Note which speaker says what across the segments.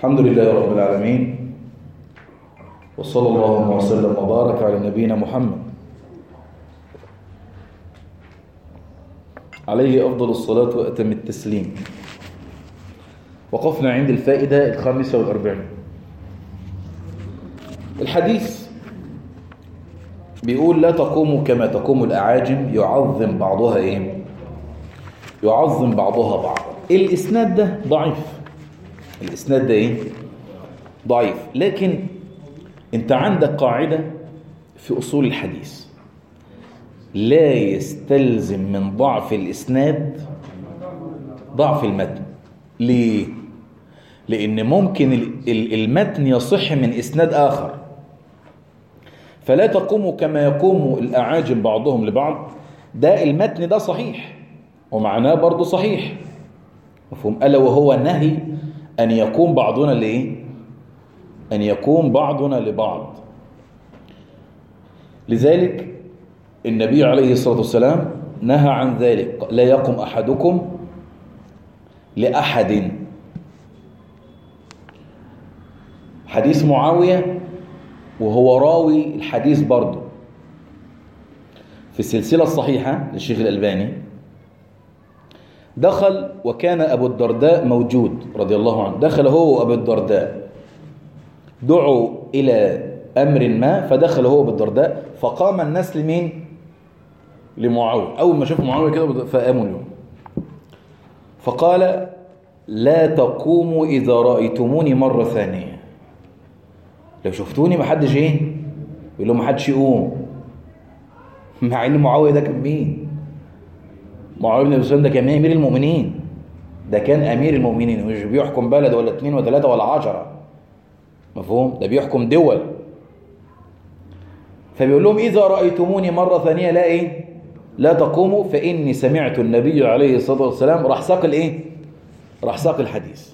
Speaker 1: الحمد لله رب العالمين. وصلى الله وسلم وبارك على نبينا محمد. عليه أفضل الصلاة وأتم التسليم. وقفنا عند الفائدة الخامسة والأربعين. الحديث بيقول لا تقوم كما تقوم الأعاجم يعظم بعضها إيه؟ يعظم بعضها بعضا الإسناد ده ضعيف. الإسناد ده إيه؟ ضعيف. لكن أنت عندك قاعدة في أصول الحديث. لا يستلزم من ضعف الإسناد ضعف المتن. ليه؟ لأن ممكن المتن يصح من إسناد آخر. فلا تقوم كما يقوم الأعاجم بعضهم لبعض. ده المتن ده صحيح ومعناه برضه صحيح. مفهوم؟ ألا وهو النهي أن يقوم بعضنا لإيه؟ أن يقوم بعضنا لبعض. لذلك النبي عليه الصلاة والسلام نهى عن ذلك. لا يقوم أحدكم لأحد. حديث معاوية وهو راوي الحديث برضه. في السلسلة الصحيحة للشيخ الألباني دخل وكان أبو الدرداء موجود رضي الله عنه. دخل هو وأبو الدرداء. دعوا إلى أمر ما فدخل هو أبو الدرداء. فقام الناس لمين؟ لمعاوية. أول ما شافوا معاوية كده فقاموا اليوم. فقال لا تقوموا إذا رأيتموني مرة ثانية. لو شفتوني ما حدش إيه؟ يقول له ما حدش يقوم. مع إن معاوية ده كان مين؟ معاويه بن ابي سفيان ده كان أمير المؤمنين. ده كان أمير المؤمنين مش بيحكم بلد ولا اثنين ولا ثلاثة ولا عشرة. مفهوم؟ ده بيحكم دول. فبيقول لهم إذا رأيتموني مرة ثانية لا إيه؟ لا تقوموا فإني سمعت النبي عليه الصلاة والسلام راح ساق الإيه؟ راح ساق الحديث.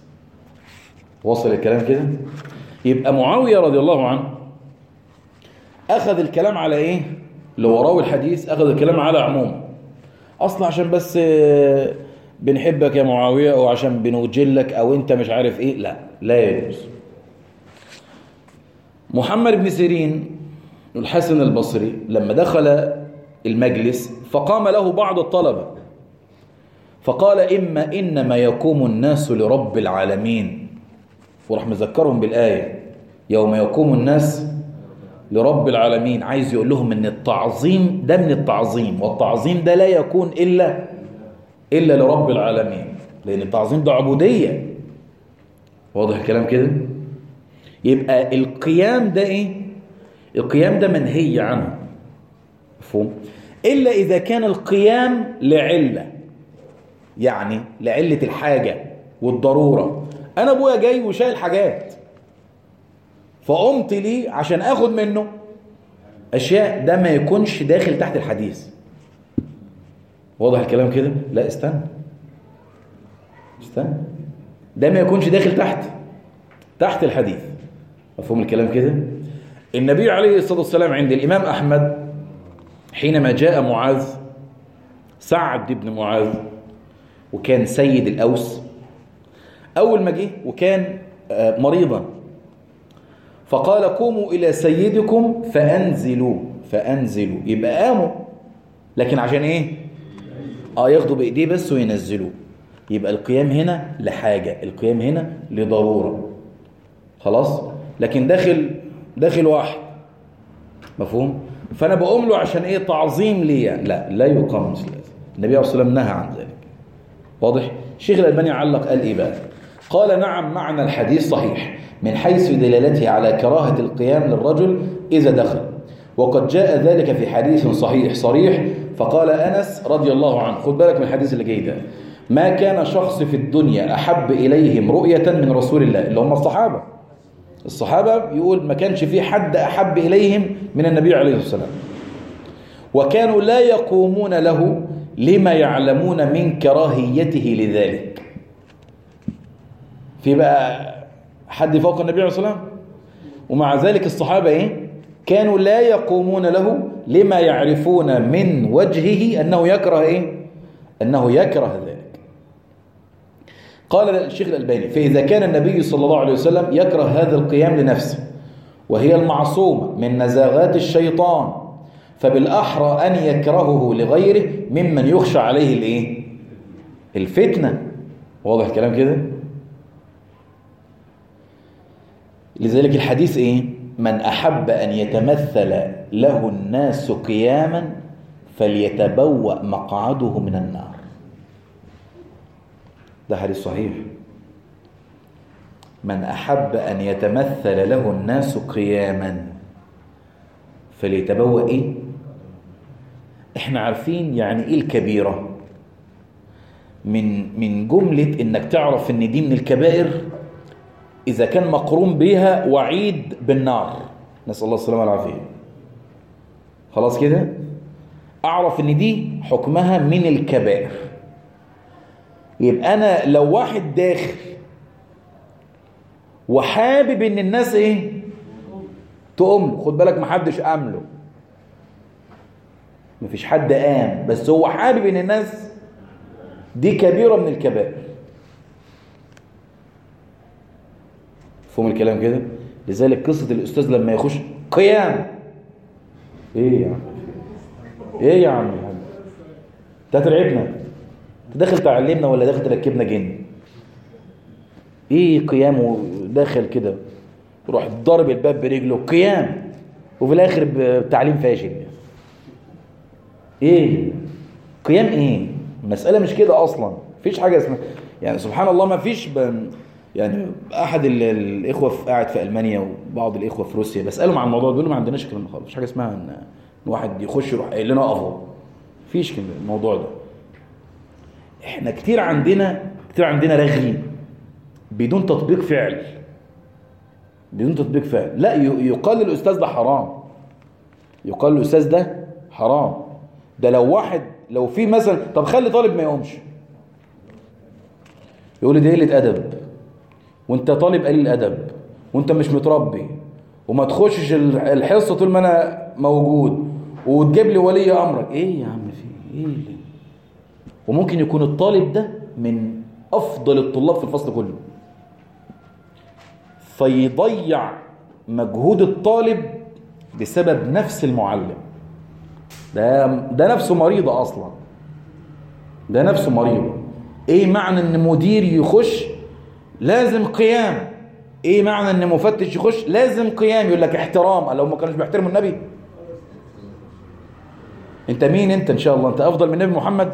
Speaker 1: وصل الكلام كده؟ يبقى معاوية رضي الله عنه أخذ الكلام على إيه؟ اللي وراه الحديث أخذ الكلام على عموم أصل عشان بس بنحبك يا معاوية أو عشان بنوجلك أو أنت مش عارف إيه لا لا يجوز. محمد بن سيرين الحسن البصري لما دخل المجلس فقام له بعض الطلبة فقال إما إنما يقوم الناس لرب العالمين وراح مذكرهم بالآية يوم يقوم الناس لرب العالمين عايز يقول لهم إن التعظيم ده من التعظيم والتعظيم ده لا يكون إلا إلا لرب العالمين لأن التعظيم ده عبودية. واضح الكلام كده؟ يبقى القيام ده إيه؟ القيام ده منهي عنه. مفهوم؟ إلا إذا كان القيام لعلة يعني لعلة الحاجة والضرورة. أنا أبويا جاي وشايل حاجات. فقمت ليه عشان آخد منه. أشياء ده ما يكونش داخل تحت الحديث. واضح الكلام كده؟ لا استنى. استنى. ده ما يكونش داخل تحت تحت الحديث. مفهوم الكلام كده؟ النبي عليه الصلاة والسلام عند الإمام أحمد حينما جاء معاذ سعد بن معاذ وكان سيد الأوس أول ما جه وكان مريضا. فقال قوموا إلى سيدكم فأنزلوا فأنزلوا يبقى قاموا لكن عشان إيه؟ آه ياخدوا بإيديه بس وينزلوا يبقى القيام هنا لحاجة القيام هنا لضرورة خلاص؟ لكن داخل داخل واحد مفهوم؟ فأنا بقوم له عشان إيه تعظيم لي لا لا يقام مثل هذا النبي عليه الصلاة والسلام نهى عن ذلك واضح؟ الشيخ الألباني علق قال إيه بقى؟ قال نعم معنى الحديث صحيح من حيث دلالته على كراهة القيام للرجل إذا دخل. وقد جاء ذلك في حديث صحيح صريح فقال أنس رضي الله عنه خد بالك من الحديث اللي جاي ده. ما كان شخص في الدنيا أحب إليهم رؤية من رسول الله اللي هم الصحابة. الصحابة يقول ما كانش في حد أحب إليهم من النبي عليه الصلاة والسلام. وكانوا لا يقومون له لما يعلمون من كراهيته لذلك. في بقى حد فوق النبي عليه الصلاة والسلام ومع ذلك الصحابة إيه؟ كانوا لا يقومون له لما يعرفون من وجهه أنه يكره إيه؟ أنه يكره ذلك قال الشيخ الألباني فإذا كان النبي صلى الله عليه وسلم يكره هذا القيام لنفسه وهي المعصومة من نزاغات الشيطان فبالأحرى أن يكرهه لغيره ممن يخشى عليه الإيه؟ الفتنة واضح الكلام كده لذلك الحديث إيه؟ من أحب أن يتمثل له الناس قياما فليتبوأ مقعده من النار. ده حديث صحيح. من أحب أن يتمثل له الناس قياما فليتبوأ إيه؟ إحنا عارفين يعني إيه الكبيرة. من من جملة إنك تعرف إن دي من الكبائر إذا كان مقرون بها وعيد بالنار. نسأل الله السلامة والعافية. خلاص كده؟ أعرف إن دي حكمها من الكبائر. يبقى أنا لو واحد داخل وحابب إن الناس إيه؟ تقوم. خد بالك محدش قام له مفيش حد قام. بس هو حابب إن الناس دي كبيرة من الكبائر. فهم الكلام كده؟ لذلك قصة الأستاذ لما يخش قيام. إيه يا عم؟ إيه يا عم انت هترعبنا انت داخل تعلمنا ولا داخل تركبنا جن؟ إيه قيام وداخل كده؟ يروح ضارب الباب برجله قيام. وفي الآخر بتعليم فاشل. إيه؟ قيام إيه؟ المسألة مش كده أصلا. مفيش حاجة اسمها يعني سبحان الله ما فيش ب... يعني أحد الإخوة في قاعد في ألمانيا وبعض الإخوة في روسيا بسالهم عن الموضوع بيقولوا ما عندناش الكلام ده خالص مفيش حاجة اسمها إن واحد يخش يروح قايل لنا اقفوا مفيش الموضوع ده. إحنا كتير عندنا كتير عندنا رغي بدون تطبيق فعل. بدون تطبيق فعل. لا يقال للأستاذ ده حرام. يقال للأستاذ ده حرام. ده لو واحد لو في مثلا طب خلي طالب ما يقومش. يقول لي دي قلة أدب. وانت طالب قليل ادب وانت مش متربي وما تخشش الحصه طول ما أنا موجود وتجيب لي ولي أمرك. إيه يا عم في إيه؟ وممكن يكون الطالب ده من أفضل الطلاب في الفصل كله. فيضيع مجهود الطالب بسبب نفس المعلم. ده ده نفسه مريضة أصلا. ده نفسه مريضة. إيه معنى إن مدير يخش لازم قيام. إيه معنى إن مفتش يخش؟ لازم قيام. يقول لك احترام. لو ما كانوش بيحترموا النبي. أنت مين أنت إن شاء الله؟ أنت أفضل من النبي محمد؟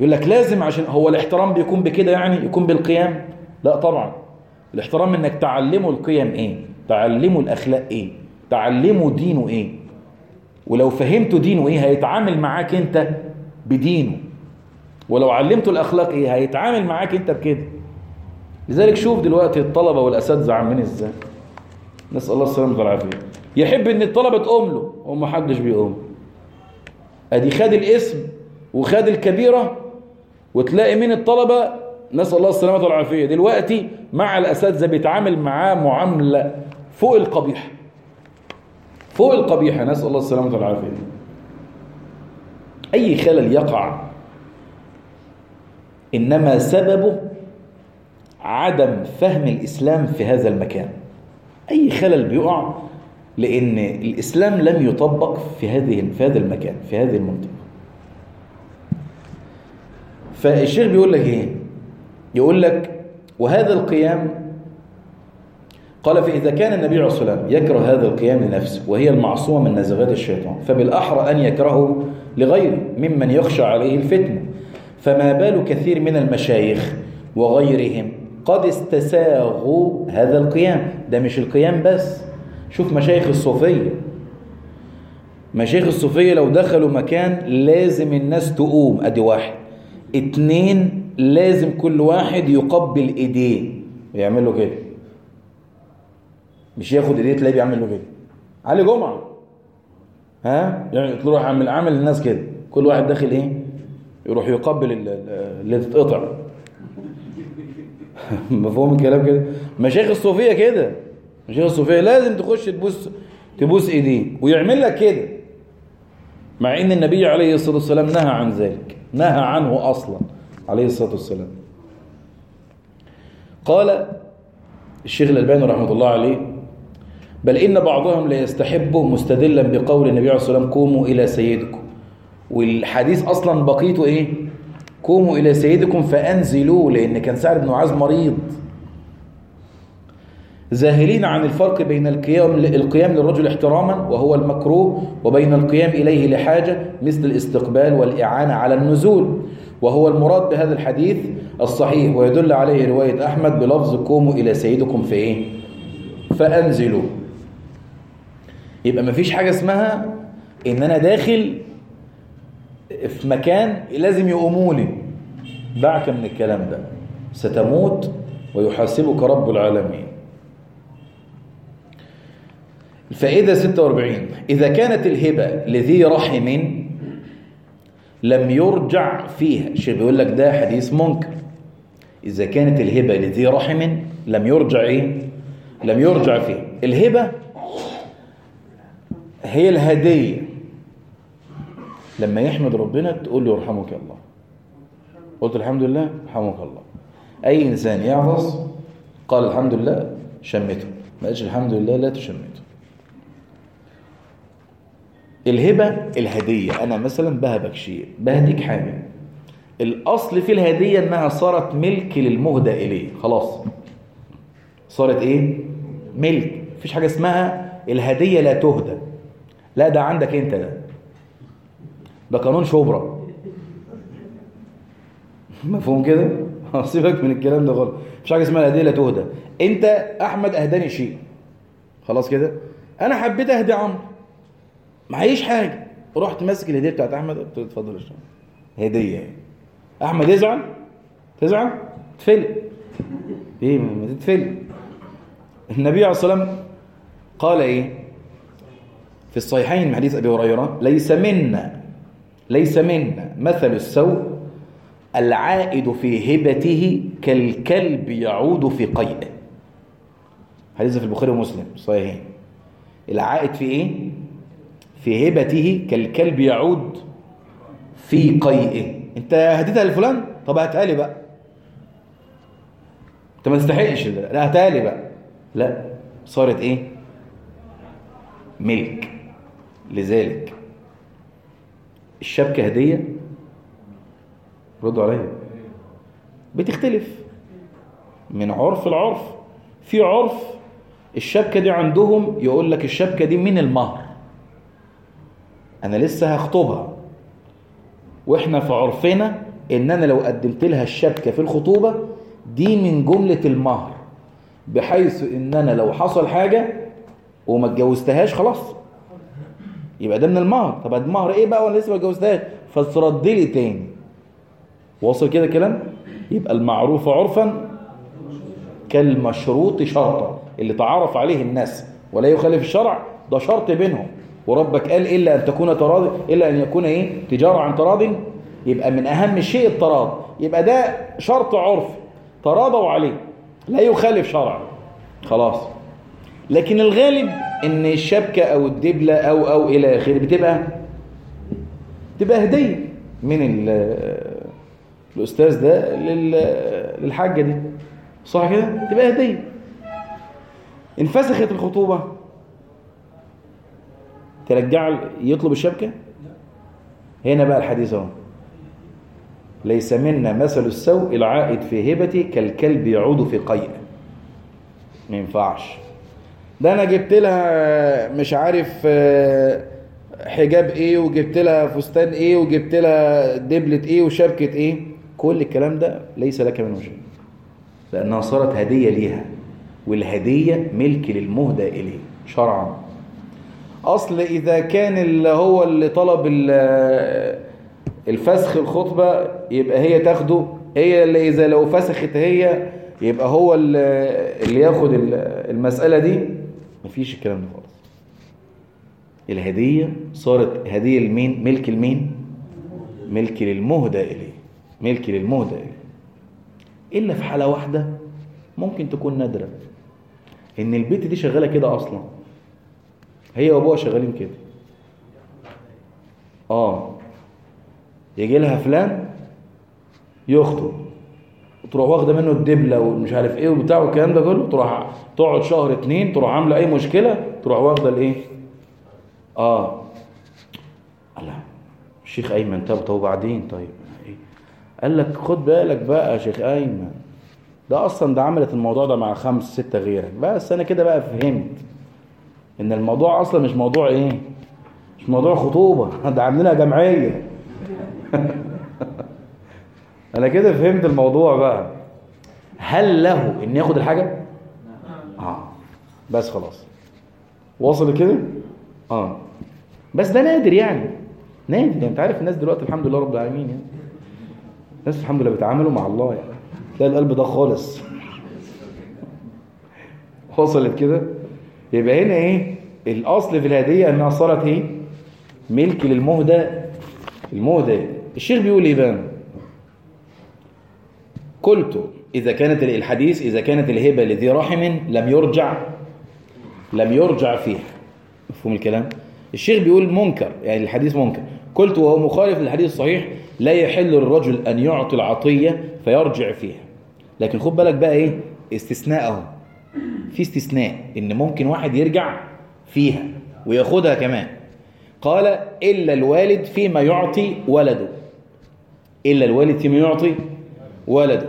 Speaker 1: يقول لك لازم عشان هو الاحترام بيكون بكده يعني؟ يكون بالقيام؟ لا طبعا. الاحترام إنك تعلمه القيم إيه؟ تعلمه الأخلاق إيه؟ تعلمه دينه إيه؟ ولو فهمته دينه إيه هيتعامل معاك أنت بدينه. ولو علمته الأخلاق إيه هيتعامل معاك أنت بكده. لذلك شوف دلوقتي الطلبة والأساتذة عاملين إزاي. نسأل الله السلامة والعافية. يحب إن الطلبة تقوم له وما حدش بيقوم. أدي خد الاسم وخد الكبيرة وتلاقي من الطلبة؟ نسأل الله السلامة والعافية. دلوقتي مع الأساتذة بيتعامل معاه معاملة فوق القبيح. فوق القبيحه نسأل الله السلامة والعافية. أي خلل يقع إنما سببه عدم فهم الإسلام في هذا المكان. أي خلل بيقع لأن الإسلام لم يطبق في هذه في هذا المكان في هذه المنطقة. فالشيخ بيقول لك إيه؟ يقول لك وهذا القيام قال فإذا كان النبي عليه الصلاة والسلام يكره هذا القيام لنفسه وهي المعصومة من نزغات الشيطان فبالأحرى أن يكرهه لغيره ممن يخشى عليه الفتنة. فما بال كثير من المشايخ وغيرهم قد استساغوا هذا القيام. ده مش القيام بس. شوف مشايخ الصوفية. مشايخ الصوفية لو دخلوا مكان لازم الناس تقوم. أدي واحد. اتنين لازم كل واحد يقبل إيديه. ويعمل له كده. مش ياخد إيديه تلاقيه بيعمل له كده. علي جمعة. ها؟ يعني تروح عامل عامل الناس كده. كل واحد داخل إيه؟ يروح يقبل اللي تتقطع مفهوم الكلام كده؟ مشايخ الصوفية كده. مشايخ الصوفية لازم تخش تبوس تبوس إيديه ويعمل لك كده. مع إن النبي عليه الصلاة والسلام نهى عن ذلك. نهى عنه أصلا عليه الصلاة والسلام. قال الشيخ الألباني رحمة الله عليه بل إن بعضهم لا يستحبه مستدلا بقول النبي عليه الصلاة والسلام قوموا إلى سيدكم. والحديث أصلا بقيته إيه؟ قوموا إلى سيدكم فأنزلوا لأن كان سعد بن معاذ مريض. زاهلين عن الفرق بين القيام القيام للرجل احتراما وهو المكروه وبين القيام إليه لحاجة مثل الاستقبال والإعانة على النزول. وهو المراد بهذا الحديث الصحيح ويدل عليه رواية أحمد بلفظ قوموا إلى سيدكم في إيه؟ فأنزلوا يبقى مفيش حاجة اسمها إن أنا داخل في مكان لازم يقوموا لي دعك من الكلام ده. ستموت ويحاسبك رب العالمين. الفائدة 46 إذا كانت الهبة لذي رحم لم يرجع فيها. شيء بيقول لك ده حديث منكر. إذا كانت الهبة لذي رحم لم يرجع إيه؟ لم يرجع فيه الهبة هي الهدية. لما يحمد ربنا تقول له يرحمك الله. قلت الحمد لله رحمك الله. أي إنسان يعطس قال الحمد لله شمته ما قالش الحمد لله لا تشمته. الهبة الهدية. أنا مثلا بهبك شيء بهديك حاجة. الأصل في الهدية أنها صارت ملك للمهدى إليه. خلاص. صارت إيه؟ ملك. مفيش حاجة اسمها الهدية لا تهدى. لا ده عندك أنت ده. ده قانون شبرا. مفهوم كده؟ سيبك من الكلام ده غلط مفيش حاجة اسمها الهدية لا تهدى. أنت أحمد أهداني شيء. خلاص كده؟ أنا حبيت أهدي عمرو. معيش حاجة. رحت ماسك الهدية بتاعت أحمد قلت له اتفضل اشرب هدية. أحمد يزعل؟ تزعل؟ تفل. إيه ما تتفل. النبي عليه الصلاة والسلام قال إيه؟ في الصحيحين من حديث أبي هريرة ليس منا ليس منا مثل السوء العائد في هبته كالكلب يعود في قيئه. حديث في البخاري ومسلم صحيحين. العائد في إيه؟ في هبته كالكلب يعود في قيئه. أنت هديتها لفلان طب هاتها لي بقى. أنت ما تستحقش لا هاتها لي بقى. لا صارت إيه؟ ملك لذلك. الشبكة هدية؟ ردوا عليا. بتختلف. من عرف العرف في عرف الشبكة دي عندهم يقول لك الشبكة دي من المهر. أنا لسه هخطبها. وإحنا في عرفنا إن أنا لو قدمت لها الشبكة في الخطوبة دي من جملة المهر بحيث إن أنا لو حصل حاجة وما اتجوزتهاش خلاص. يبقى ده من المهر. طب المهر إيه بقى؟ وأنا لسه ما اتجوزتهاش. فترد لي تاني. واصل كده الكلام؟ يبقى المعروف عرفا كالمشروط شرطا. اللي تعارف عليه الناس ولا يخالف الشرع ده شرط بينهم. وربك قال إلا أن تكون تراضي إلا أن يكون إيه؟ تجارة عن تراض. يبقى من أهم شيء التراض. يبقى ده شرط عرف. تراضوا عليه. لا يخالف شرع خلاص. لكن الغالب إن الشبكة أو الدبلة أو أو إلى آخره بتبقى تبقى هدية من الأستاذ ده للحاجة دي. صح كده؟ تبقى هدية. انفسخت الخطوبة. ترجع يطلب الشبكة؟ هنا بقى الحديث أهو. ليس منا مثل السوء العائد في هبتي كالكلب يعود في قيء. ما ينفعش. ده أنا جبت لها مش عارف حجاب إيه وجبت لها فستان إيه وجبت لها دبلة إيه وشبكة إيه. كل الكلام ده ليس لك منه شيء لأنها صارت هدية ليها والهدية ملك للمهدى إليه شرعا. أصل إذا كان اللي هو اللي طلب الفسخ الخطبة يبقى هي تاخده. هي اللي إذا لو فسخت هي يبقى هو اللي ياخد المسألة دي. مفيش الكلام ده خالص. الهدية صارت هدية لمين؟ ملك لمين؟ ملك للمهدى إليه. ملك للمهدى إليه. إلا في حالة واحدة ممكن تكون نادرة. إن البيت دي شغالة كده أصلا. هي وأبوها شغالين كده. آه. يجي لها فلان يخطب. تروح واخدة منه الدبلة ومش عارف إيه وبتاع والكلام ده كله تروح تقعد شهر اتنين تروح عاملة أي مشكلة تروح واخدة الإيه؟ آه. الله الشيخ أيمن طب طب وبعدين؟ طيب إيه؟ قال لك خد بالك بقى يا شيخ أيمن ده أصلا ده عملت الموضوع ده مع خمس ستة غيرك. بس أنا كده بقى فهمت إن الموضوع أصلا مش موضوع إيه؟ مش موضوع خطوبة. ده عاملينها جمعية. أنا كده فهمت الموضوع بقى. هل له ان ياخد الحاجة؟ آه. بس خلاص. وصل كده آه. بس ده نادر يعني. نادر. يعني انت عارف الناس دلوقتي الحمد لله رب العالمين يعني. الناس الحمد لله بيتعاملوا مع الله يعني. تلاقي القلب ده خالص. وصلت كده؟ يبقى هنا إيه؟ الأصل في الهدية انها صارت إيه؟ ملك للمهدى. المهدى. الشيخ بيقول إيه بقى؟ قلت إذا كانت الحديث إذا كانت الهبة لذي رحم لم يرجع لم يرجع فيها. مفهوم الكلام؟ الشيخ بيقول منكر يعني الحديث منكر. قلت وهو مخالف للحديث الصحيح لا يحل للرجل أن يعطي العطية فيرجع فيها. لكن خد بالك بقى إيه؟ استثناء اهو في استثناء إن ممكن واحد يرجع فيها وياخدها كمان. قال إلا الوالد فيما يعطي ولده. إلا الوالد فيما يعطي ولده.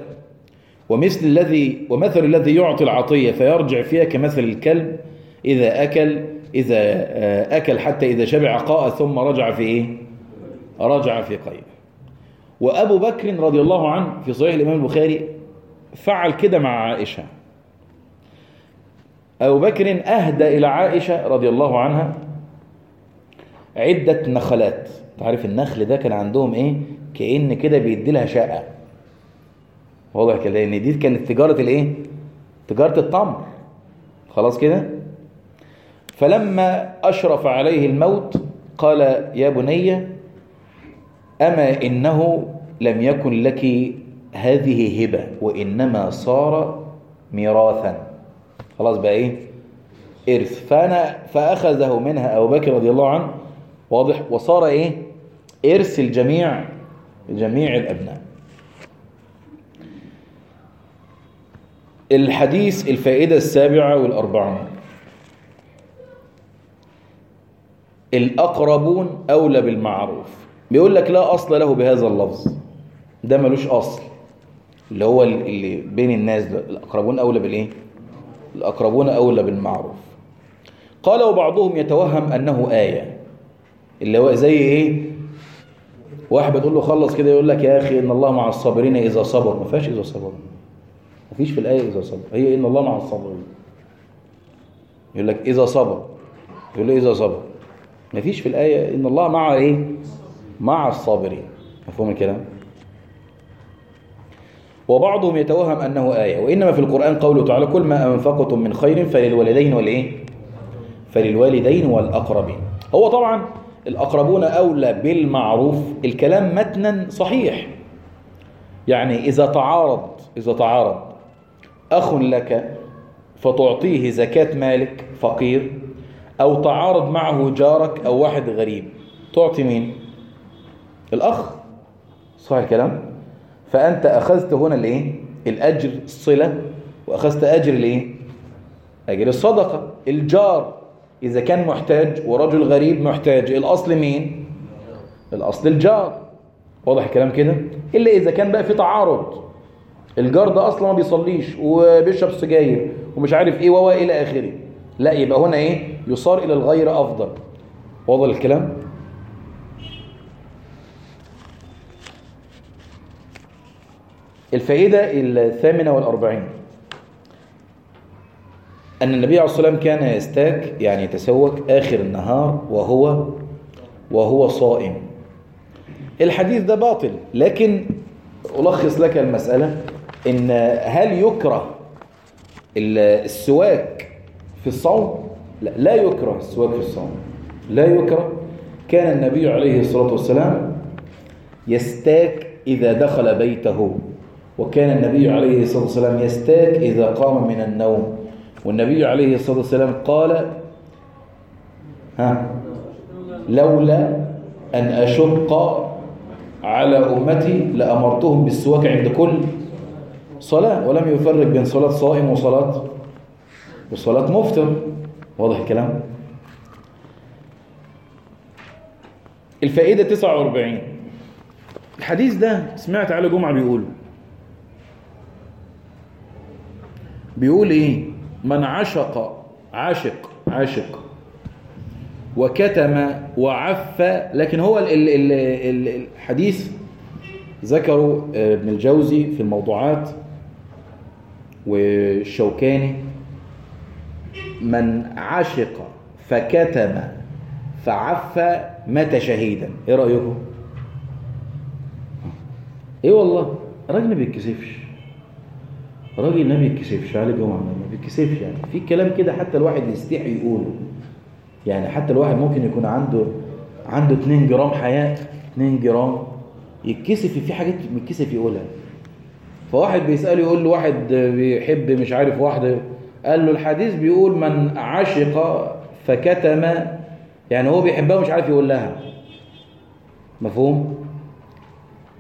Speaker 1: ومثل الذي ومثل الذي يعطي العطية فيرجع فيها كمثل الكلب إذا أكل إذا أكل حتى إذا شبع قاء ثم رجع في إيه؟ رجع في قيء وأبو بكر رضي الله عنه في صحيح الإمام البخاري فعل كده مع عائشة. أبو بكر أهدى إلى عائشة رضي الله عنها عدة نخلات. تعرف النخل ده كان عندهم إيه؟ كأن كده بيدي لها شقة. واضح كده لأن دي كانت تجارة الإيه؟ تجارة التمر. خلاص كده؟ فلما أشرف عليه الموت قال يا بني أما إنه لم يكن لك هذه هبة وإنما صار ميراثا. خلاص بقى إيه؟ إرث. فانا فأخذه منها أبو بكر رضي الله عنه واضح وصار إيه؟ إرث الجميع جميع الأبناء. الحديث الفائدة السابعة والأربعون. الأقربون أولى بالمعروف. بيقول لك لا أصل له بهذا اللفظ. ده ملوش أصل. اللي هو اللي بين الناس ده الأقربون أولى بالإيه؟ الأقربون أولى بالمعروف. قال وبعضهم يتوهم أنه آية. اللي هو زي إيه؟ واحد بتقول له خلص كده يقول لك يا أخي إن الله مع الصابرين إذا صبر ما فيهاش إذا صبر ما فيش في الآية إذا صبر. هي إن الله مع الصابرين. يقول لك إذا صبر. يقول له إذا صبر. ما فيش في الآية إن الله مع إيه؟ مع الصابرين. مفهوم الكلام؟ وبعضهم يتوهم أنه آية وإنما في القرآن قوله تعالى كل ما أنفقتم من خير فللوالدين والإيه؟ فللوالدين والأقربين. هو طبعا الأقربون أولى بالمعروف الكلام متنا صحيح. يعني إذا تعارض إذا تعارض أخ لك فتعطيه زكاة مالك فقير أو تعارض معه جارك أو واحد غريب. تعطي مين؟ الأخ. صح الكلام. فأنت أخذت هنا الإيه؟ الأجر الصلة. وأخذت أجر الإيه؟ أجر الصدقة. الجار إذا كان محتاج ورجل غريب محتاج. الأصل مين؟ الأصل الجار. واضح الكلام كده؟ إلا إذا كان بقى في تعارض. الجار ده أصلا ما بيصليش وبيشرب سجاير ومش عارف إيه وهو إلى آخره. لا يبقى هنا إيه؟ يصار إلى الغير أفضل. واضح الكلام؟ الفائدة الثامنة والأربعين. أن النبي عليه الصلاة والسلام كان يستاك يعني يتسوك آخر النهار وهو وهو صائم. الحديث ده باطل لكن ألخص لك المسألة. إن هل يكره السواك في الصوم؟ لا, لا يكره السواك في الصوم. لا يكره. كان النبي عليه الصلاة والسلام يستاك إذا دخل بيته وكان النبي عليه الصلاة والسلام يستاك إذا قام من النوم. والنبي عليه الصلاة والسلام قال ها لولا أن أشق على أمتي لأمرتهم بالسواك عند كل صلاة ولم يفرق بين صلاة صائم وصلاة وصلاة مفطر. واضح الكلام؟ الفائدة 49 الحديث ده سمعت على جمعة بيقوله بيقول إيه؟ من عشق عاشق عاشق وكتم وعف لكن هو ال ال ال الحديث ذكره ابن الجوزي في الموضوعات. والشوكاني من عشق فكتم فعف مات شهيدا. إيه رأيكم؟ إيه والله راجل ما بيتكسفش راجل ما بيتكسفش علي جمعه ما بيتكسفش يعني. في كلام كده حتى الواحد يستحي يقوله. يعني حتى الواحد ممكن يكون عنده عنده 2 جرام حياة 2 جرام يتكسف في حاجات متكسف يقولها. فواحد بيسأله يقول له واحد بيحب مش عارف واحدة قال له الحديث بيقول من عشق فكتم يعني هو بيحبها ومش عارف يقول لها. مفهوم؟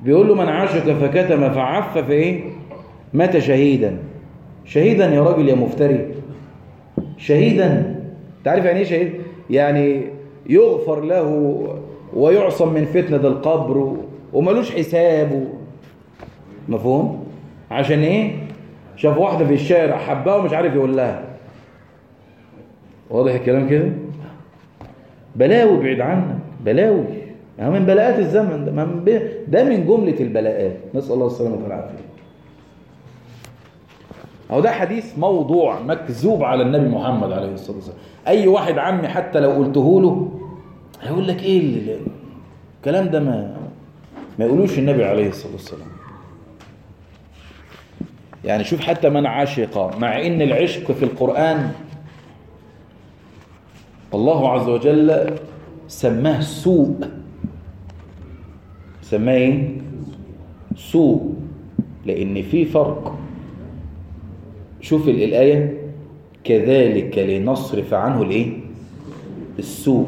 Speaker 1: بيقول له من عشق فكتم فعف في إيه؟ مات شهيدا. شهيدا يا راجل يا مفتري. شهيدا. تعرف يعني إيه شهيد؟ يعني يغفر له ويعصم من فتنة القبر وملوش حساب مفهوم؟ عشان إيه؟ شاف واحدة في الشارع حبها ومش عارف يقول لها. واضح الكلام كده؟ بلاوي بعيد عنك بلاوي. يعني من بلاءات الزمن ده ده من جملة البلاءات. نسأل الله السلامة والعافية. أو ده حديث موضوع مكذوب على النبي محمد عليه الصلاة والسلام. أي واحد عمي حتى لو قلته له هيقول لك إيه اللي الكلام ده ما ما يقولوش النبي عليه الصلاة والسلام. يعني شوف حتى من عاشق مع إن العشق في القرآن الله عز وجل سماه سوء. سماه إيه؟ سوء. لأن في فرق. شوف الآية كذلك لنصرف عنه الايه السوء.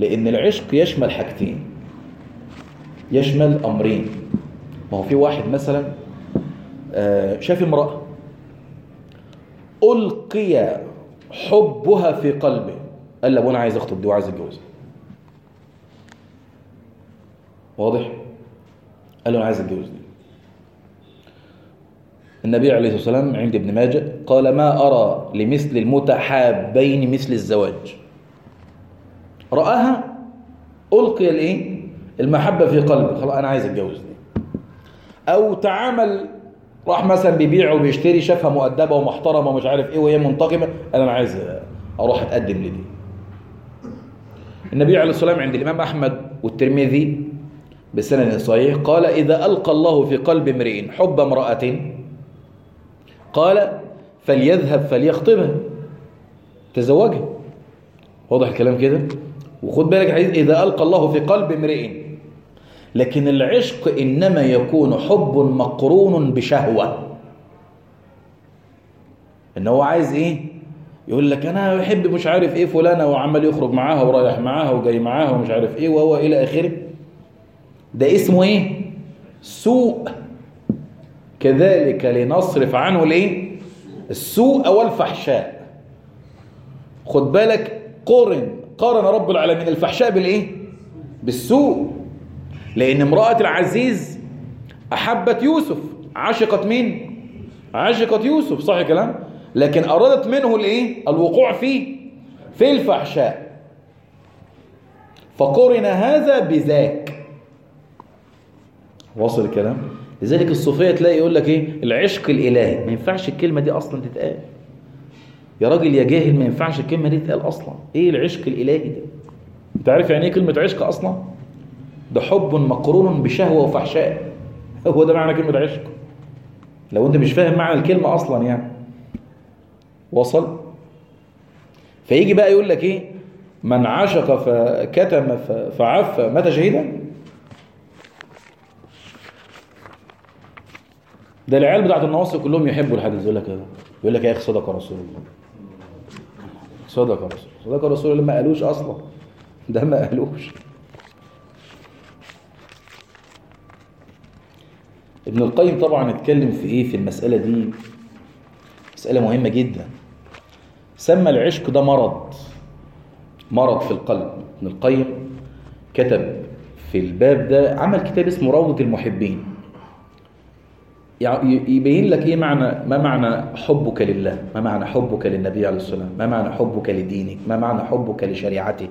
Speaker 1: لأن العشق يشمل حاجتين يشمل أمرين. ما هو في واحد مثلا شاف امرأة ألقي حبها في قلبه. قال له أنا عايز أخطب دي وعايز اتجوزها واضح؟ قال له أنا عايز أتجوز دي. النبي عليه الصلاة والسلام عند ابن ماجه قال ما أرى لمثل المتحابين مثل الزواج. رآها ألقي الإيه؟ المحبة في قلبه. خلاص أنا عايز أتجوز دي. أو تعامل راح مثلا بيبيع وبيشتري شافها مؤدبة ومحترمة ومش عارف إيه وهي منتقمة. قال أنا عايز أروح أتقدم لدي. النبي عليه الصلاه والسلام عند الإمام أحمد والترمذي بسند صحيح قال إذا ألقى الله في قلب امرئ حب امرأة قال فليذهب فليخطبها تزوجها. واضح الكلام كده؟ وخد بالك إذا ألقى الله في قلب امرئ لكن العشق إنما يكون حب مقرون بشهوة. ان هو عايز إيه؟ يقول لك أنا بحب مش عارف إيه فلانة وعمال يخرج معاها ورايح معاها وجاي معاها ومش عارف إيه وهو إلى آخره. ده اسمه إيه؟ سوء. كذلك لنصرف عنه الإيه؟ السوء والفحشاء. خد بالك قرن قارن رب العالمين الفحشاء بالإيه؟ بالسوء. لأن امرأة العزيز أحبت يوسف. عشقت مين؟ عشقت يوسف صح الكلام لكن أرادت منه الإيه؟ الوقوع فيه في الفحشاء. فقرن هذا بذاك. واصل الكلام؟ لذلك الصوفية تلاقي يقول لك إيه؟ العشق الإلهي. ما ينفعش الكلمة دي أصلا تتقال. يا راجل يا جاهل ما ينفعش الكلمة دي تتقال أصلا. إيه العشق الإلهي ده؟ أنت عارف يعني إيه كلمة عشق أصلا؟ ده حب مقرون بشهوة وفحشاء. هو ده معنى كلمة عشق. لو أنت مش فاهم معنى الكلمة أصلا يعني. وصل؟ فيجي بقى يقول لك إيه؟ من عشق فكتم فعف مات شهيدا؟ ده العيال بتاعت النواصي كلهم يحبوا الحديث. يقول لك يقول لك يا أخي صدق رسول الله. صدق رسول صدق رسول الله ما قالوش أصلا. ده ما قالوش. ابن القيم طبعا اتكلم في إيه؟ في المسألة دي. مسألة مهمة جدا. سمى العشق ده مرض مرض في القلب. ابن القيم كتب في الباب ده عمل كتاب اسمه روضة المحبين. يبين لك إيه معنى ما معنى حبك لله ما معنى حبك للنبي عليه الصلاة والسلام ما معنى حبك لدينك ما معنى حبك لشريعته.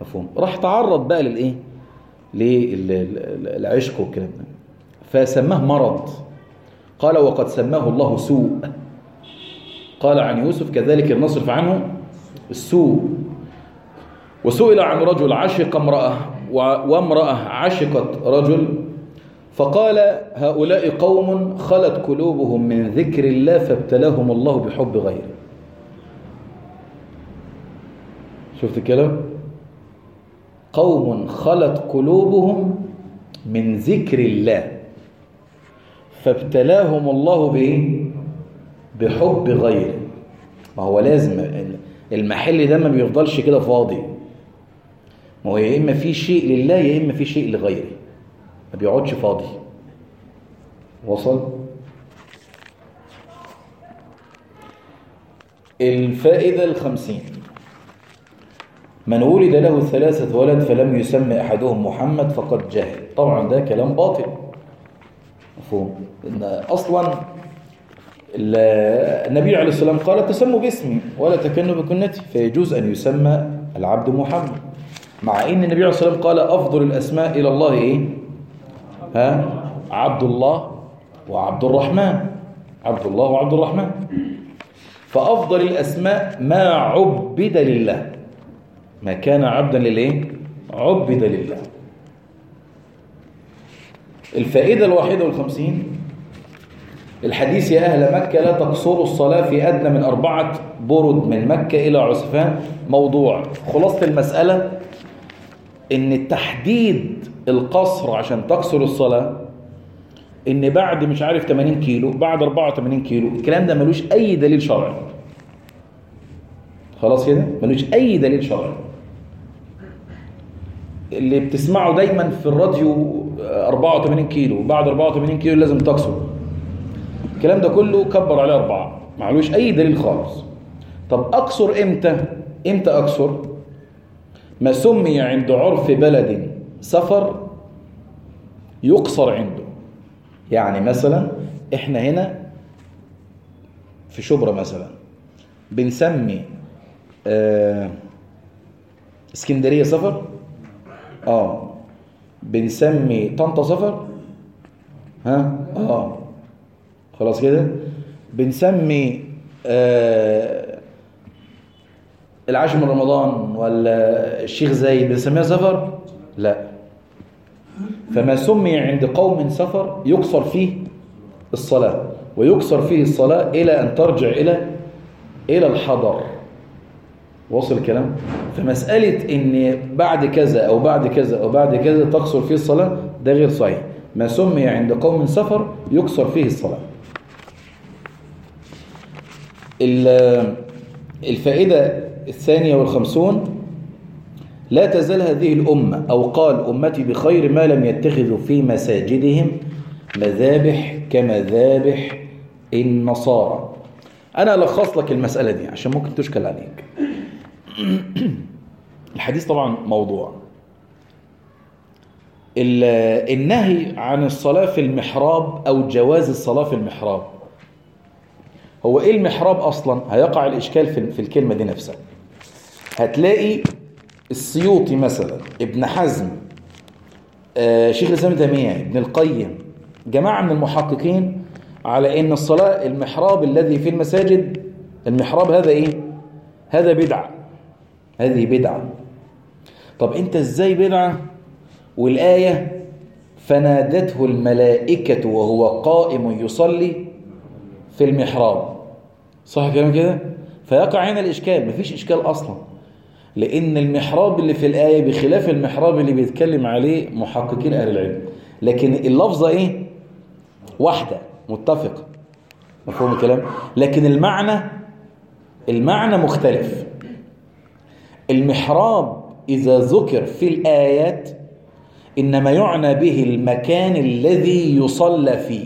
Speaker 1: مفهوم. راح تعرض بقى للإيه؟ للعشق والكلام ده. فسماه مرض. قال وقد سماه الله سوء. قال عن يوسف كذلك نصرف عنه السوء. وسئل عن رجل عشق امرأة وامرأة عشقت رجل فقال هؤلاء قوم خلت قلوبهم من ذكر الله فابتلاهم الله بحب غيره. شفت الكلام؟ قوم خلت قلوبهم من ذكر الله. فابتلاهم الله بايه بحب غيره ما هو لازم المحل ده ما بيفضلش كده فاضي. ما هو يا إما في شيء لله يا إما في شيء لغيره. ما بيقعدش فاضي. وصل؟ الفائدة الخمسين. من ولد له ثلاثة ولد فلم يسمى أحدهم محمد فقد جهل طبعا ده كلام باطل. مفهوم. إن أصلا النبي عليه السلام قال تسموا باسمي ولا تكنوا بكنتي فيجوز أن يسمى العبد محمد مع إن النبي عليه الصلاة والسلام قال أفضل الأسماء إلى الله إيه؟ ها؟ عبد الله وعبد الرحمن. عبد الله وعبد الرحمن. فأفضل الأسماء ما عبد لله ما كان عبدا للإيه؟ عبد لله. الفائدة الواحدة والخمسين الحديث يا أهل مكة لا تقصروا الصلاة في أدنى من أربعة برد من مكة إلى عسفان. موضوع خلاصة المسألة إن تحديد القصر عشان تقصر الصلاة إن بعد مش عارف 80 كيلو بعد 84 كيلو الكلام ده ملوش أي دليل شرعي. خلاص كده؟ ملوش أي دليل شرعي. اللي بتسمعه دايما في الراديو 84 كيلو بعد 84 كيلو لازم تقصر الكلام ده كله كبر عليه أربعة. معلوش أي دليل خالص. طب أقصر إمتى؟ إمتى أقصر ما سمي عند عرف بلد سفر يقصر عنده. يعني مثلا إحنا هنا في شبرا مثلا بنسمي آه اسكندرية سفر؟ آه. بنسمي طنطا سفر؟ ها؟ آه. خلاص كده؟ بنسمي آه العاشر من رمضان ولا الشيخ زايد بنسميها سفر؟ لا. فما سمي عند قوم سفر يقصر فيه الصلاة ويقصر فيه الصلاة إلى أن ترجع إلى إلى الحضر. وصل الكلام؟ فمسألة إن بعد كذا أو بعد كذا أو بعد كذا تقصر فيه الصلاة ده غير صحيح. ما سمي عند قوم سفر يقصر فيه الصلاة. الفائدة الثانية والخمسون لا تزال هذه الأمة أو قال أمتي بخير ما لم يتخذوا في مساجدهم مذابح كمذابح النصارى. أنا ألخص لك المسألة دي عشان ممكن تشكل عليك. الحديث طبعا موضوع. النهي عن الصلاة في المحراب أو جواز الصلاة في المحراب. هو إيه المحراب أصلا؟ هيقع الإشكال في, الكلمة دي نفسها. هتلاقي السيوطي مثلا ابن حزم آه شيخ الإسلام تيمية ابن القيم جماعة من المحققين على إن الصلاة المحراب الذي في المساجد المحراب هذا إيه؟ هذا بدعة. هذه بدعة. طب أنت إزاي بدعة؟ والآية فنادته الملائكة وهو قائم يصلي في المحراب. صح كلام كده؟ فيقع هنا الإشكال. مفيش إشكال أصلا. لأن المحراب اللي في الآية بخلاف المحراب اللي بيتكلم عليه محققين أهل العلم. لكن اللفظة إيه؟ واحدة متفقة. مفهوم الكلام؟ لكن المعنى المعنى مختلف. المحراب إذا ذكر في الآيات إنما يعنى به المكان الذي يصلى فيه.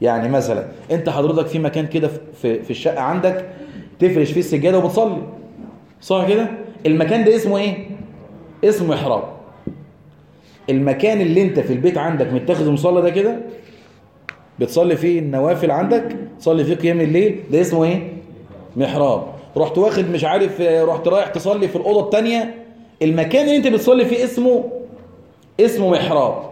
Speaker 1: يعني مثلا أنت حضرتك في مكان كده في, في الشقة عندك تفرش فيه السجادة وبتصلي. صح كده؟ المكان ده اسمه إيه؟ اسمه محراب المكان اللي أنت في البيت عندك متاخد مصلى ده كده؟ بتصلي فيه النوافل عندك تصلي فيه قيام الليل ده اسمه إيه؟ محراب. رحت واخد مش عارف رحت رايح تصلي في الأوضة التانية. المكان اللي انت بتصلي فيه اسمه اسمه محراب.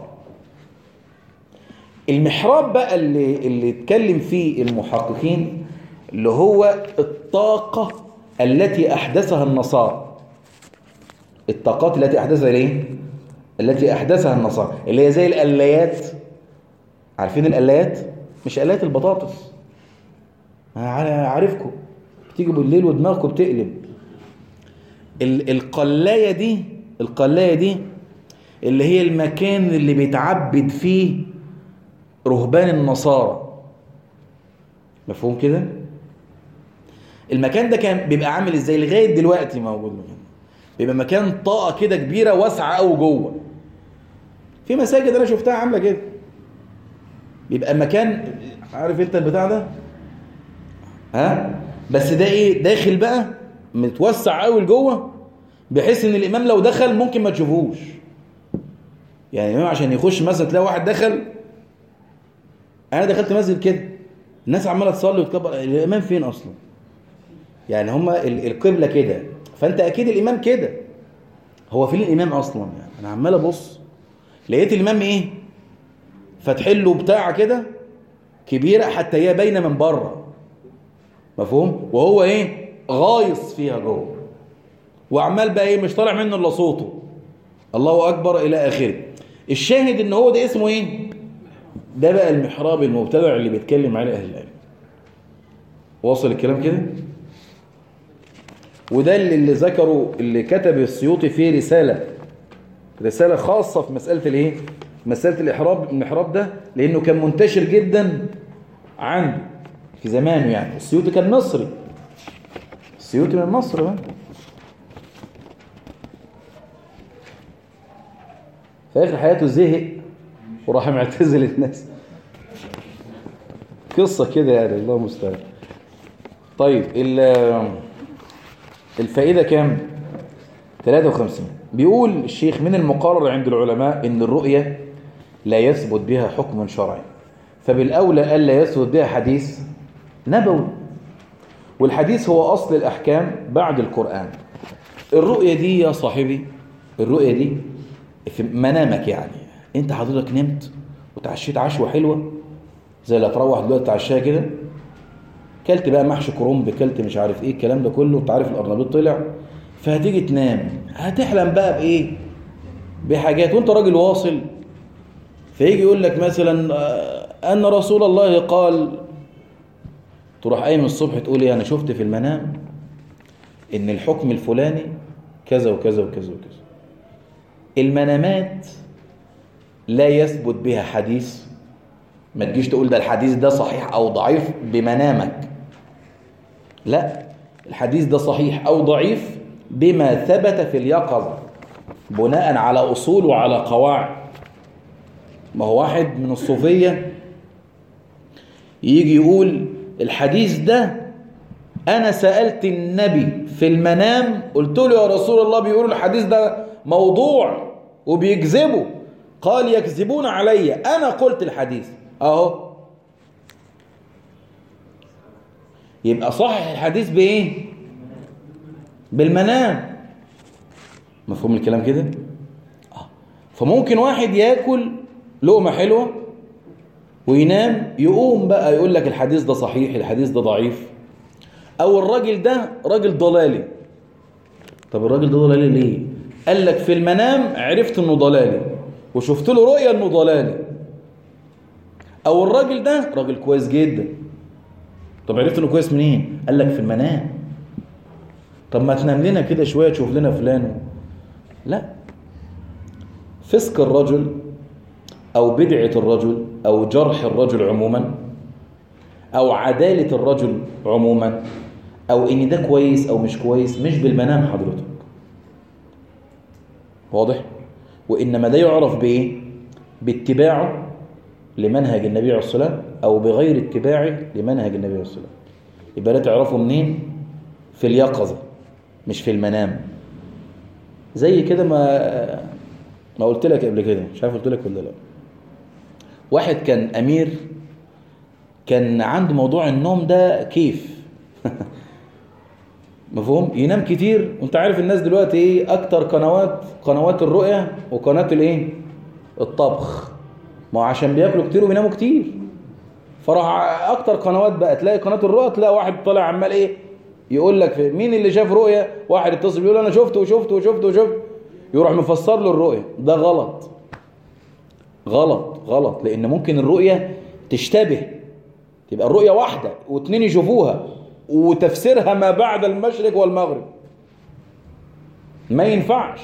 Speaker 1: المحراب بقى اللي اللي اتكلم فيه المحققين اللي هو الطاقة التي أحدثها النصارى. الطاقات التي أحدثها ليه؟ التي أحدثها النصارى. اللي هي زي القلايات عارفين القلايات؟ مش قلايات البطاطس. عارفكم. بتيجي بالليل ودماغكم بتقلب. القلاية دي القلاية دي اللي هي المكان اللي بيتعبد فيه رهبان النصارى. مفهوم كده؟ المكان ده كان بيبقى عامل إزاي؟ لغاية دلوقتي موجود مكان بيبقى مكان طاقة كده كبيرة واسعة قوي جوه. في مساجد أنا شفتها عاملة كده. بيبقى مكان عارف أنت البتاع ده؟ ها؟ بس ده إيه؟ داخل بقى متوسع قوي لجوه بحيث إن الإمام لو دخل ممكن ما تشوفوش. يعني الإمام عشان يخش مثلا تلاقي واحد دخل أنا دخلت مسجد كده الناس عمالة تصلي وتكبر الإمام فين أصلا؟ يعني هما القبلة كده. فأنت أكيد الإمام كده. هو فين الإمام أصلا؟ يعني أنا عمال أبص لقيت الإمام إيه؟ فاتح له بتاعه كده كبيرة حتى هي باينة من بره. مفهوم؟ وهو إيه؟ غايص فيها جوه. وعمال بقى إيه؟ مش طالع منه إلا صوته. الله أكبر إلى آخره. الشاهد إن هو ده اسمه إيه؟ ده بقى المحراب المبتدع اللي بيتكلم عليه أهل العلم. واصل الكلام كده؟ وده اللي, اللي ذكره اللي كتب السيوطي في رسالة. رسالة خاصة في مسألة الإيه؟ مسألة الإحراب المحراب ده لأنه كان منتشر جدا عنده في زمانه يعني. السيوطي كان مصري. السيوطي من مصر بقى في آخر حياته زهق وراح معتزل الناس. قصة كده يعني الله مستعان طيب الفائدة كام؟ 53 بيقول الشيخ من المقرر عند العلماء إن الرؤية لا يثبت بها حكم شرعي فبالأولى ألا يثبت بها حديث نبوي. والحديث هو أصل الأحكام بعد القرآن. الرؤية دي يا صاحبي الرؤية دي في منامك يعني. أنت حضرتك نمت وتعشيت عشوة حلوة زي اللي هتروح دلوقتي تعشاها كده. كلت بقى محشي كرنب كلت مش عارف إيه الكلام ده كله. أنت عارف القرنبيط طلع. فهتيجي تنام. هتحلم بقى بإيه؟ بحاجات. وأنت راجل واصل. فيجي يقول لك مثلا أن رسول الله قال تروح قايم الصبح تقول إيه أنا شفت في المنام إن الحكم الفلاني كذا وكذا وكذا وكذا. المنامات لا يثبت بها حديث. ما تجيش تقول ده الحديث ده صحيح أو ضعيف بمنامك. لا الحديث ده صحيح أو ضعيف بما ثبت في اليقظة بناء على أصول وعلى قواعد. ما هو واحد من الصوفية يجي يقول الحديث ده أنا سألت النبي في المنام قلت له يا رسول الله بيقولوا الحديث ده موضوع وبيكذبوا. قال يكذبون علي أنا قلت الحديث. أهو. يبقى صحح الحديث بإيه؟ بالمنام. مفهوم الكلام كده؟ آه. فممكن واحد ياكل لقمة حلوة وينام يقوم بقى يقول لك الحديث ده صحيح الحديث ده ضعيف. أو الراجل ده راجل ضلالي. طب الراجل ده ضلالي ليه؟ قال لك في المنام عرفت إنه ضلالي وشفت له رؤية إنه ضلالي. أو الراجل ده راجل كويس جدا. طب عرفت إنه كويس منين؟ قال لك في المنام. طب ما تنام لنا كده شوية تشوف لنا فلان. لا. فسق الرجل أو بدعة الرجل أو جرح الرجل عموما أو عدالة الرجل عموما أو إن ده كويس أو مش كويس مش بالمنام حضرتك. واضح؟ وإنما ده يعرف بإيه؟ باتباعه لمنهج النبي عليه الصلاة أو بغير اتباعه لمنهج النبي عليه الصلاة يبقى ده تعرفه منين؟ في اليقظة مش في المنام. زي كده ما ما قلت لك قبل كده مش عارف قلت لك ولا لا. واحد كان أمير كان عنده موضوع النوم ده كيف؟ مفهوم؟ ينام كتير. وأنت عارف الناس دلوقتي إيه؟ أكتر قنوات قنوات الرؤية وقناة الإيه؟ الطبخ. ما هو عشان بياكلوا كتير وبيناموا كتير. فراح أكتر قنوات بقى تلاقي قناة الرؤية تلاقي واحد طالع عمال إيه؟ يقول لك مين اللي شاف رؤية؟ واحد اتصل بيقول أنا شفت وشفت وشفت وشفت يروح مفسر له الرؤية. ده غلط. غلط. غلط لأن ممكن الرؤية تشتبه تبقى الرؤية واحدة واثنين يشوفوها وتفسيرها ما بعد المشرق والمغرب. ما ينفعش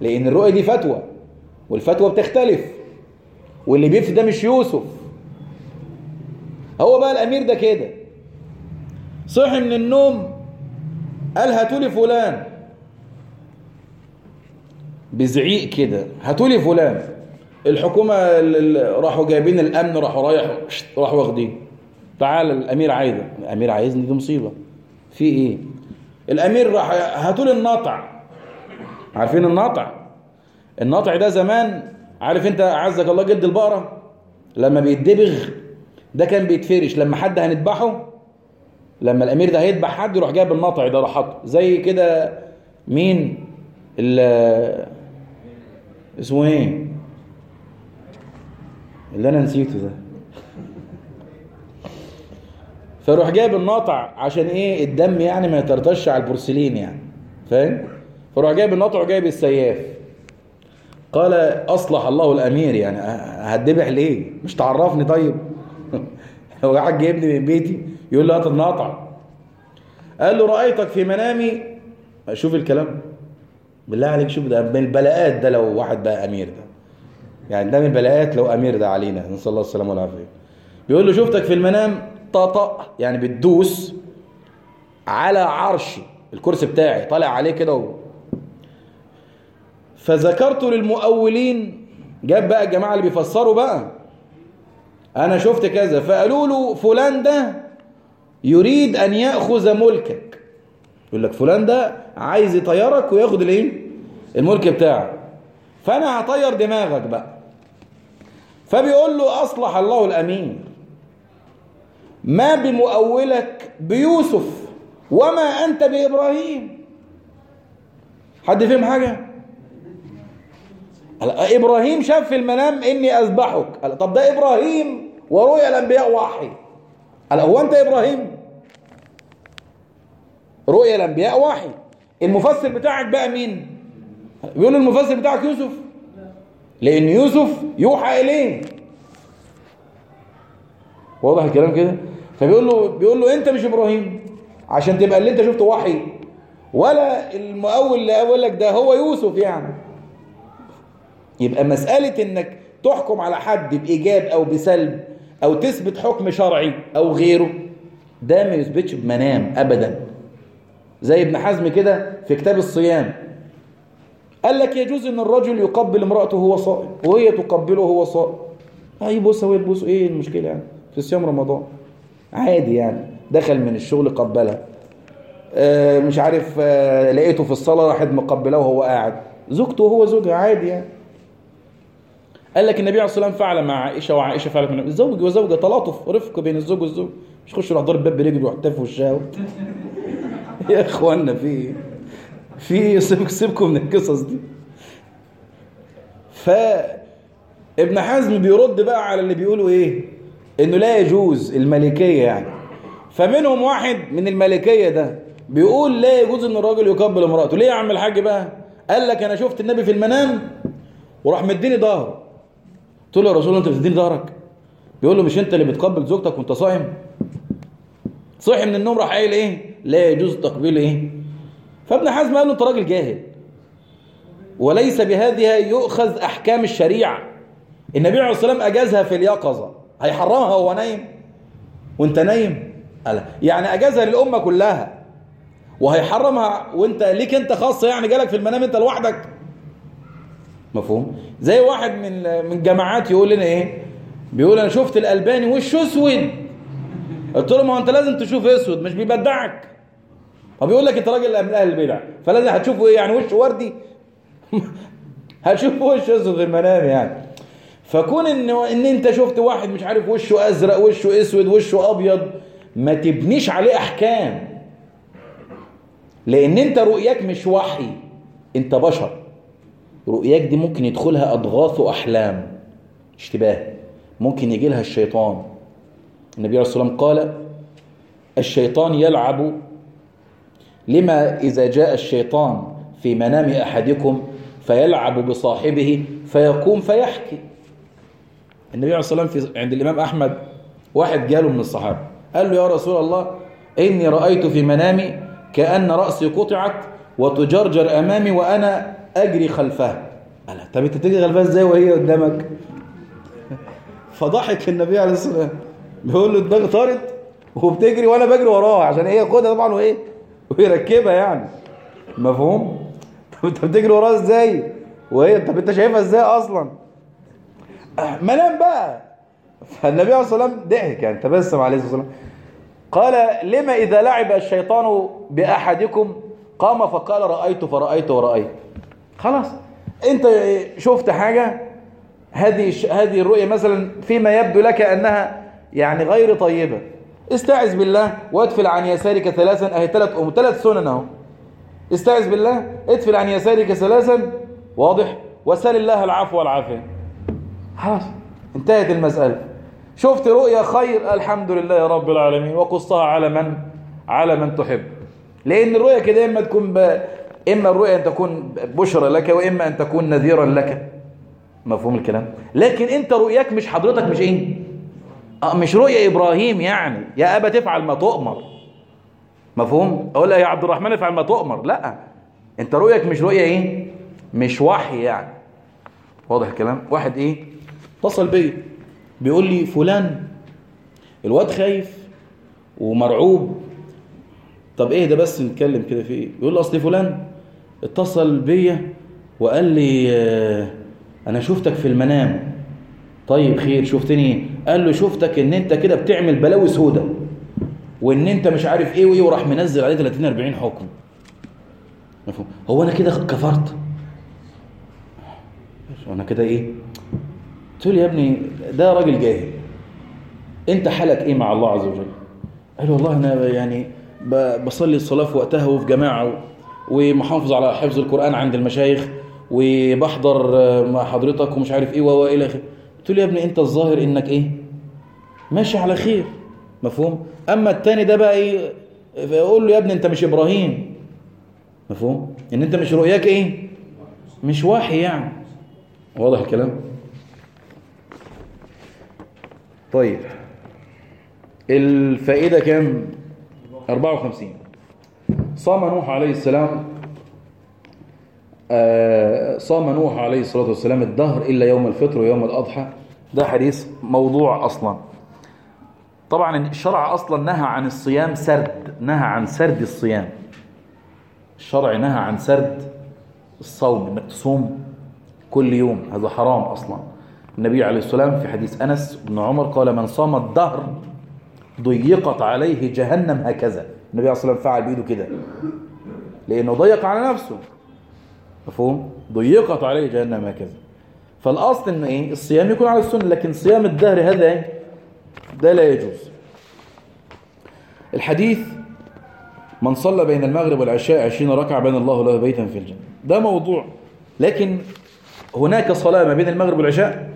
Speaker 1: لأن الرؤية دي فتوى والفتوى بتختلف. واللي بيفتي ده مش يوسف. هو بقى الأمير ده كده. صحي من النوم قال هاتولي فلان. بزعيق كده هاتولي فلان. الحكومة راحوا جايبين الأمن راحوا رايح راحوا واخدين. تعال الأمير عايزه. الأمير عايزني دي مصيبة. في إيه؟ الأمير راح هاتولي الناطع. عارفين الناطع؟ الناطع ده زمان عارف أنت أعزك الله جد البقرة؟ لما بيتدبغ ده كان بيتفرش. لما حد هنذبحه لما الأمير ده هيذبح حد يروح جايب الناطع ده راح حاطه. زي كده مين؟ ال اسمه إيه؟ اللي أنا نسيته ده. فيروح جايب الناطع عشان إيه؟ الدم يعني ما يترتش على البورسلين يعني. فاهم؟ فيروح جايب الناطع وجايب السياف. قال أصلح الله الأمير يعني. هتذبح ليه؟ مش تعرفني طيب؟ هو قاعد جايبني من بيتي. يقول له هات الناطع. قال له رأيتك في منامي؟ شوف الكلام. بالله عليك شوف ده من البلاءات ده لو واحد بقى أمير ده. يعني ده من البلاءات لو أمير ده علينا نسأل الله السلامة والعافية. بيقول له شفتك في المنام طاطأ يعني بتدوس على عرشي الكرسي بتاعي طالع عليه كده و... فذكرت للمؤولين جاب بقى الجماعة اللي بيفسروا بقى أنا شفت كذا فقالوا له فلان ده يريد أن يأخذ ملكك. يقول لك فلان ده عايز يطيرك وياخد الإيه؟ الملك بتاعك. فأنا هطير دماغك بقى. فبيقول له أصلح الله الامير ما بمؤولك بيوسف وما أنت بإبراهيم. حد فهم حاجة؟ إبراهيم شاف في المنام إني أذبحك. طب ده إبراهيم ورؤيا الأنبياء وحي. هو أنت إبراهيم؟ رؤيا الأنبياء وحي. المفسر بتاعك بقى مين؟ بيقول المفسر بتاعك يوسف. لأن يوسف يوحى إليه. واضح الكلام كده؟ فبيقول له بيقول له أنت مش إبراهيم عشان تبقى اللي أنت شفته وحي. ولا المؤول اللي قال لك ده هو يوسف يعني. يبقى مسألة إنك تحكم على حد بإيجاب أو بسلب أو تثبت حكم شرعي أو غيره ده ما يثبتش بمنام أبدا. زي ابن حزم كده في كتاب الصيام. قال لك يجوز إن الرجل يقبل امرأته وهو صائم وهي تقبله وهو صائم. اي بوسه وهي تبوسه إيه المشكلة يعني؟ في صيام رمضان. عادي يعني دخل من الشغل قبلها. آه مش عارف آه لقيته في الصلاة راحت مقبله وهو قاعد. زوجته وهو زوجها عادي يعني. قال لك النبي عليه الصلاة والسلام فعل مع عائشة وعائشة فعلت من الزوج وزوجة تلاطف رفق بين الزوج والزوج. مش يخش يروح ضارب باب برجله ويحتف وشها يا اخوانا في إيه؟ في سيبك سيبكم من القصص دي. ف ابن حزم بيرد بقى على اللي بيقولوا إيه؟ إنه لا يجوز الملكية يعني. فمنهم واحد من الملكية ده بيقول لا يجوز إن الراجل يقبل امرأته. ليه يا عم الحاج بقى؟ قال لك أنا شفت النبي في المنام وراح مديني ظهره. قلت له يا رسول الله أنت بتديني ظهرك؟ بيقول له مش أنت اللي بتقبل زوجتك وأنت صايم صحي من النوم راح قايل إيه؟ لا يجوز تقبيل إيه؟ فابن حزم قال له أنت راجل جاهل. وليس بهذه يؤخذ أحكام الشريعة. النبي عليه الصلاة والسلام أجازها في اليقظة. هيحرمها وهو نايم؟ وأنت نايم؟ قال يعني أجازها للأمة كلها. وهيحرمها؟ وأنت ليك أنت خاصة يعني جالك في المنام أنت لوحدك؟ مفهوم؟ زي واحد من من جماعات يقول لنا إيه؟ بيقول أنا شفت الألباني وشه أسود. قلت له ما أنت لازم تشوف أسود مش بيبدعك. هو بيقول لك انت راجل من أهل البدع فلازم هتشوفه إيه يعني وشه وردي؟ هتشوف وشه اسود في المنام يعني. فكون ان إن انت شفت واحد مش عارف وشه أزرق وشه أسود وشه أبيض ما تبنيش عليه أحكام. لأن انت رؤياك مش وحي انت بشر. رؤياك دي ممكن يدخلها أضغاث وأحلام. اشتباه. ممكن يجي لها الشيطان. النبي عليه الصلاة والسلام قال الشيطان يلعب لما إذا جاء الشيطان في منام أحدكم فيلعب بصاحبه فيقوم فيحكي. النبي عليه الصلاة والسلام عند الإمام أحمد واحد جاله من الصحابة قال له يا رسول الله إني رأيت في منامي كأن رأسي قطعت وتجرجر أمامي وأنا أجري خلفها. قال طب أنت تجري خلفها إزاي وهي قدامك؟ فضحك النبي عليه الصلاة والسلام. بيقول له دماغي طارت وبتجري وأنا بجري وراها عشان هي خدها طبعا وإيه؟ ويركبها يعني. مفهوم؟ طب انت بتجري وراها إزاي؟ وهي طب انت شايفها إزاي أصلا؟ منام بقى. فالنبي عليه الصلاة والسلام ضحك يعني. تبسم عليه الصلاه والسلام قال لما إذا لعب الشيطان بأحدكم قام فقال رأيت فرأيت ورأيت. خلاص. انت شفت حاجة؟ هذه هذه الرؤية مثلا فيما يبدو لك أنها يعني غير طيبة. استعذ بالله وادفل عن يسارك ثلاثا أهي ثلاث أم ثلاث سنن أهو. استعذ بالله ادفل عن يسارك ثلاثا واضح؟ وسل الله العفو والعافية. خلاص انتهت المسألة. شفت رؤيا خير؟ الحمد لله رب العالمين. وقصها على من؟ على من تحب. لأن الرؤيا كده إما تكون ب... إما الرؤيا أن تكون بشرى لك وإما أن تكون نذيرا لك. مفهوم الكلام؟ لكن أنت رؤياك مش حضرتك مش إيه؟ آه مش رؤيا إبراهيم يعني. يا ابا تفعل ما تؤمر. مفهوم؟ أقول يا عبد الرحمن افعل ما تؤمر. لا. أنت رؤيك مش رؤيا إيه؟ مش وحي يعني. واضح الكلام؟ واحد إيه؟ اتصل بيا بيقول لي فلان الواد خايف ومرعوب. طب إيه ده بس نتكلم كده في إيه؟ يقول لي أصل فلان اتصل بيا وقال لي آه أنا شفتك في المنام. طيب خير شفتني إيه؟ قال له شفتك ان انت كده بتعمل بلاوي سودة وان انت مش عارف إيه وايه وراح منزل عليه 30 40 حكم. مفهوم؟ هو أنا كده كفرت؟ أنا كده إيه؟ له يا ابني ده راجل جاهل. انت حالك إيه مع الله عز وجل؟ قال والله أنا يعني بصلي الصلاة في وقتها وفي جماعة ومحافظ على حفظ القرآن عند المشايخ وبحضر مع حضرتك ومش عارف إيه والى آخره. قلت له يا ابني أنت الظاهر إنك إيه؟ ماشي على خير. مفهوم؟ أما التاني ده بقى إيه؟ فأقول له يا ابني أنت مش إبراهيم. مفهوم؟ إن أنت مش رؤياك إيه؟ مش وحي يعني. واضح الكلام؟ طيب. الفائدة كام؟ 54 صام نوح عليه السلام صام نوح عليه الصلاة والسلام الدهر إلا يوم الفطر ويوم الأضحى. ده حديث موضوع أصلا. طبعا الشرع أصلا نهى عن الصيام سرد نهى عن سرد الصيام. الشرع نهى عن سرد الصوم إنك تصوم كل يوم. هذا حرام أصلا. النبي عليه السلام في حديث أنس بن عمر قال من صام الدهر ضيقت عليه جهنم هكذا. النبي عليه الصلاة والسلام فعل بإيده كده. لأنه ضيق على نفسه. مفهوم؟ ضيقت عليه جهنم هكذا. فالأصل إن إيه؟ الصيام يكون على السنة لكن صيام الدهر هذا ده لا يجوز. الحديث من صلى بين المغرب والعشاء عشرين ركعة بين الله له بيتا في الجنة. ده موضوع. لكن هناك صلاة ما بين المغرب والعشاء؟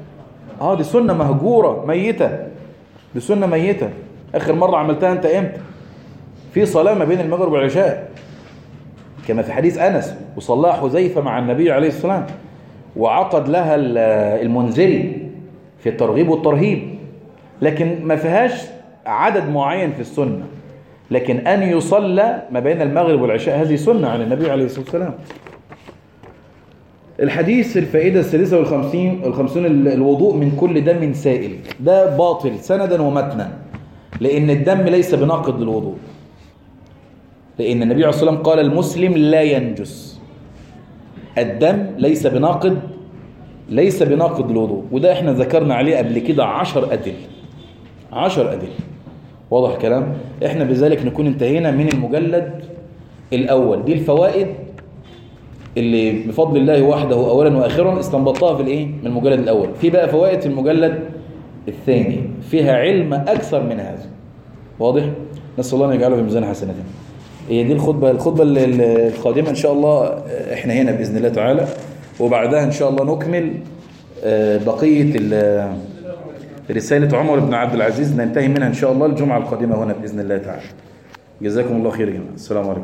Speaker 1: آه دي سنة مهجورة ميتة. دي سنة ميتة. آخر مرة عملتها أنت إمتى؟ في صلاة ما بين المغرب والعشاء. كما في حديث أنس وصلاها حذيفة مع النبي عليه السلام وعقد لها المنزلي في الترغيب والترهيب. لكن ما فيهاش عدد معين في السنة. لكن أن يصلى ما بين المغرب والعشاء هذه سنة عن النبي عليه الصلاة والسلام. الحديث الفائدة السادسة والخمسين الخمسون الوضوء من كل دم سائل. ده باطل سندا ومتنا. لأن الدم ليس بناقض للوضوء. لأن النبي عليه الصلاة والسلام قال المسلم لا ينجس. الدم ليس بناقض ليس بناقض الوضوء. وده إحنا ذكرنا عليه قبل كده عشر أدل عشر أدل واضح الكلام إحنا بذلك نكون انتهينا من المجلد الأول. دي الفوائد اللي بفضل الله وحده أولا وآخرا استنبطها في الإيه؟ من المجلد الأول. في بقى فوائد في المجلد الثاني. فيها علم أكثر من هذا. واضح؟ نسأل الله أن يجعله في ميزان حسناتنا هي دي الخطبة الخطبة ال- ال- القادمة إن شاء الله آه، إحنا هنا بإذن الله تعالى. وبعدها إن شاء الله نكمل آه، بقية ال- رسالة عمر بن عبد العزيز. ننتهي منها إن شاء الله الجمعة القادمة هنا بإذن الله تعالى. جزاكم الله خير جماعة. السلام عليكم.